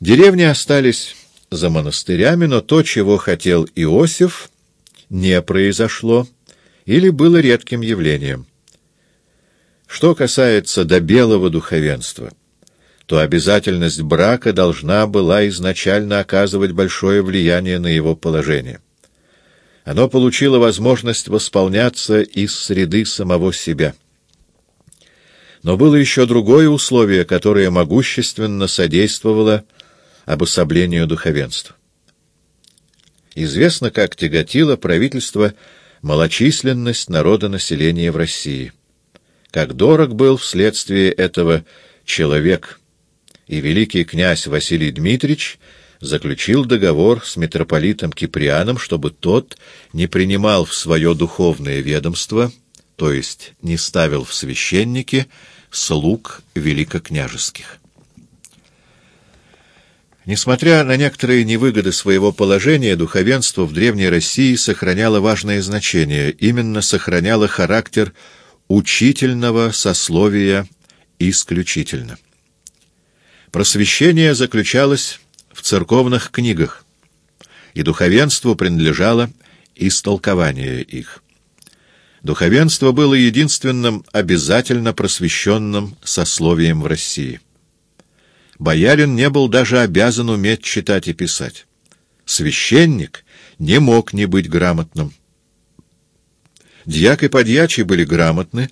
Деревни остались за монастырями, но то, чего хотел Иосиф, не произошло или было редким явлением. Что касается до белого духовенства, то обязательность брака должна была изначально оказывать большое влияние на его положение. Оно получило возможность восполняться из среды самого себя. Но было еще другое условие, которое могущественно содействовало обособлению духовенства. Известно, как тяготило правительство малочисленность народонаселения в России. Как дорог был вследствие этого человек, и великий князь Василий Дмитриевич заключил договор с митрополитом Киприаном, чтобы тот не принимал в свое духовное ведомство, то есть не ставил в священники слуг великокняжеских. Несмотря на некоторые невыгоды своего положения, духовенство в Древней России сохраняло важное значение, именно сохраняло характер учительного сословия исключительно. Просвещение заключалось в церковных книгах, и духовенству принадлежало истолкование их. Духовенство было единственным обязательно просвещенным сословием в России. Боярин не был даже обязан уметь читать и писать. Священник не мог не быть грамотным. Дьяк и подьячий были грамотны,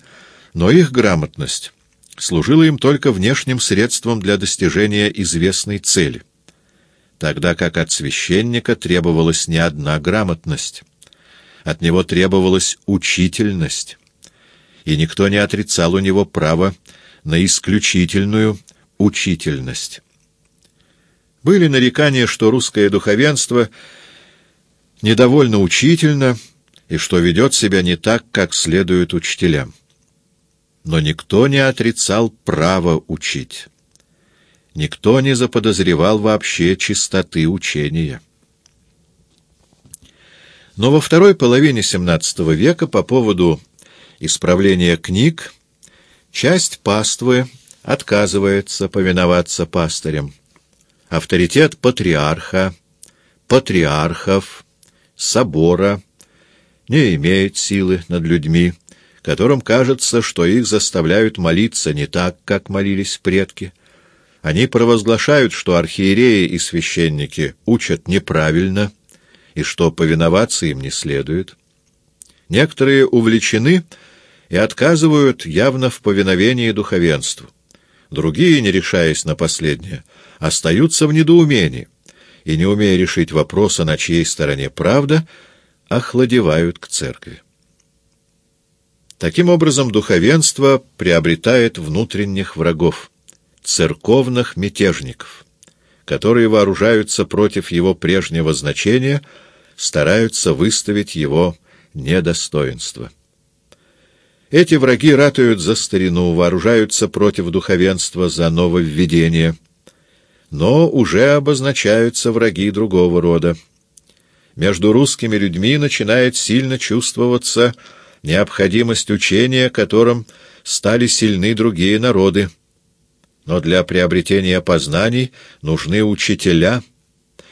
но их грамотность служила им только внешним средством для достижения известной цели, тогда как от священника требовалась не одна грамотность. От него требовалась учительность, и никто не отрицал у него права на исключительную учительность. Были нарекания, что русское духовенство недовольно учительно и что ведет себя не так, как следует учителям. Но никто не отрицал право учить. Никто не заподозревал вообще чистоты учения. Но во второй половине XVII века по поводу исправления книг часть паствы отказывается повиноваться пастырям. Авторитет патриарха, патриархов, собора не имеет силы над людьми, которым кажется, что их заставляют молиться не так, как молились предки. Они провозглашают, что архиереи и священники учат неправильно и что повиноваться им не следует. Некоторые увлечены и отказывают явно в повиновении духовенству. Другие, не решаясь на последнее, остаются в недоумении и, не умея решить вопроса, на чьей стороне правда, охладевают к церкви. Таким образом, духовенство приобретает внутренних врагов, церковных мятежников, которые вооружаются против его прежнего значения, стараются выставить его недостоинство. Эти враги ратуют за старину, вооружаются против духовенства за нововведение. Но уже обозначаются враги другого рода. Между русскими людьми начинает сильно чувствоваться необходимость учения, которым стали сильны другие народы. Но для приобретения познаний нужны учителя.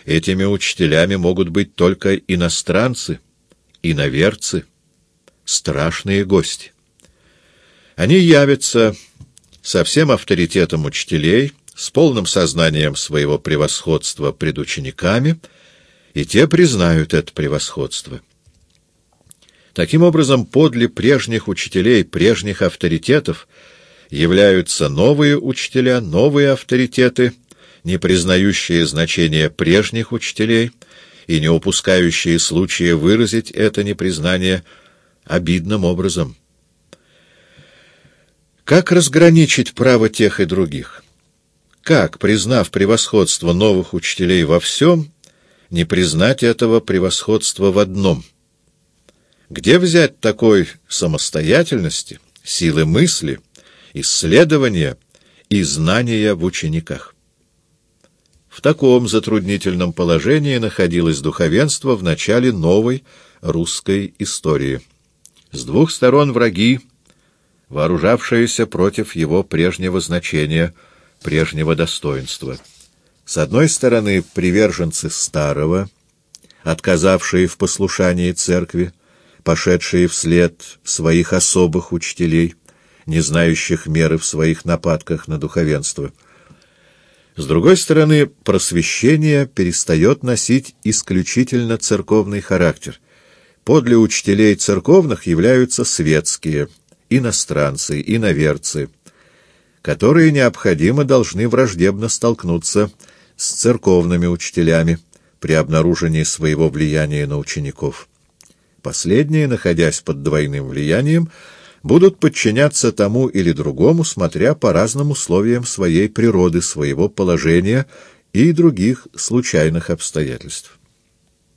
Этими учителями могут быть только иностранцы, иноверцы, страшные гости. Они явятся со всем авторитетом учителей, с полным сознанием своего превосходства пред учениками, и те признают это превосходство. Таким образом, подле прежних учителей, прежних авторитетов, являются новые учителя, новые авторитеты, не признающие значения прежних учителей и не упускающие случая выразить это непризнание обидным образом. Как разграничить право тех и других? Как, признав превосходство новых учителей во всем, не признать этого превосходства в одном? Где взять такой самостоятельности, силы мысли, исследования и знания в учениках? В таком затруднительном положении находилось духовенство в начале новой русской истории. С двух сторон враги — вооружавшиеся против его прежнего значения, прежнего достоинства. С одной стороны, приверженцы старого, отказавшие в послушании церкви, пошедшие вслед своих особых учителей, не знающих меры в своих нападках на духовенство. С другой стороны, просвещение перестает носить исключительно церковный характер. Подле учителей церковных являются светские, иностранцы, иноверцы, которые необходимо должны враждебно столкнуться с церковными учителями при обнаружении своего влияния на учеников. Последние, находясь под двойным влиянием, будут подчиняться тому или другому, смотря по разным условиям своей природы, своего положения и других случайных обстоятельств.